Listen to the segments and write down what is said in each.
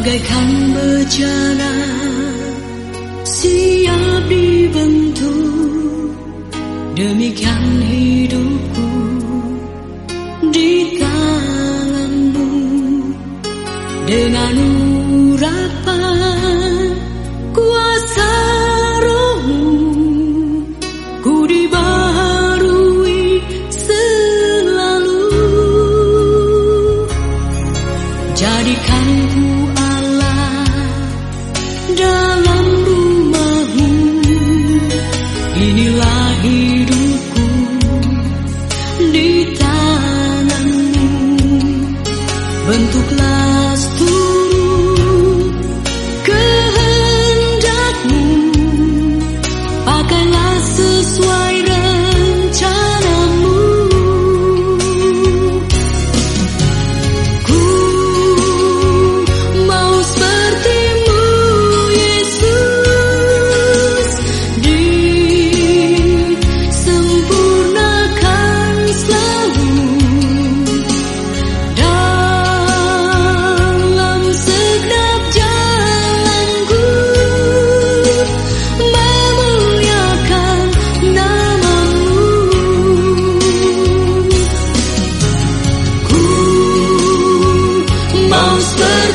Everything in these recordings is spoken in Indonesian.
bagaikan bejana siap dibentuk demikian hidupku di tanganmu dengan urapan kuasa rohmu ku dibaharui selalu. Jadikan ku bentuklah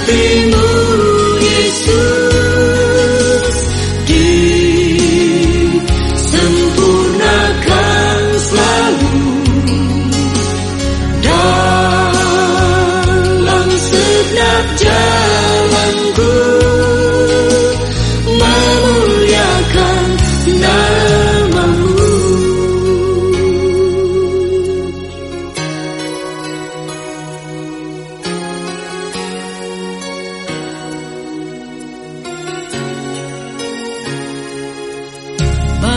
Martino.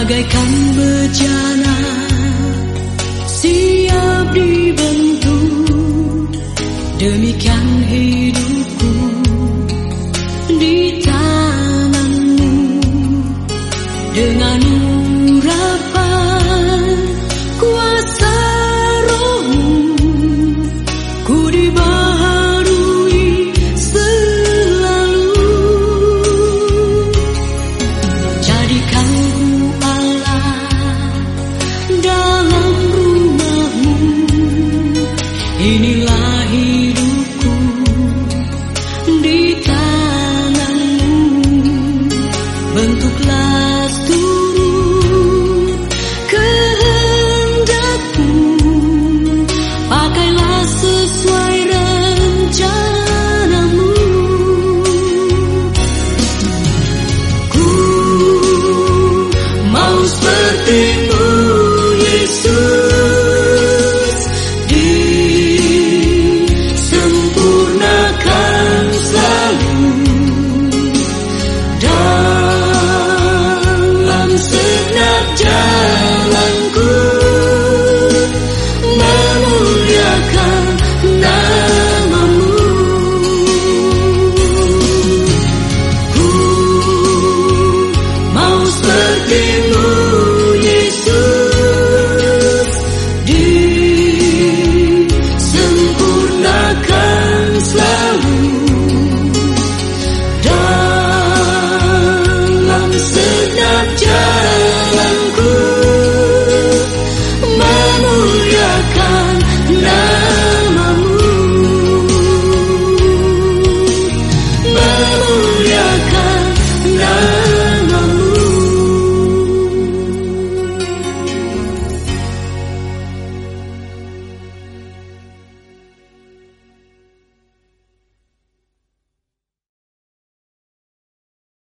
bagaikan bejana siap dibentuk. Demikian